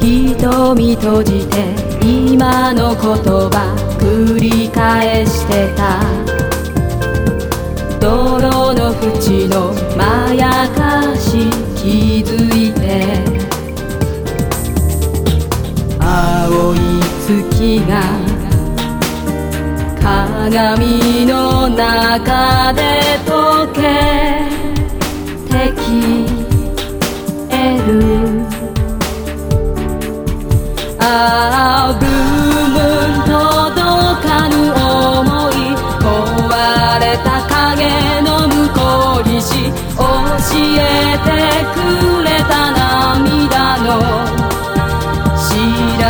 瞳閉じて今の言葉繰り返してた。泥の縁のまやかし気づいて。青い月が鏡の中でああブームン届かぬ想い壊れた影の向こう岸教えてくれた涙の知ら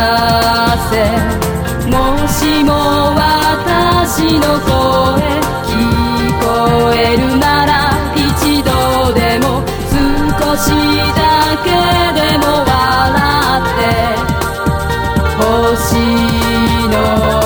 せ。もしも私の声聞こえるなら一度でも少しだけでも星の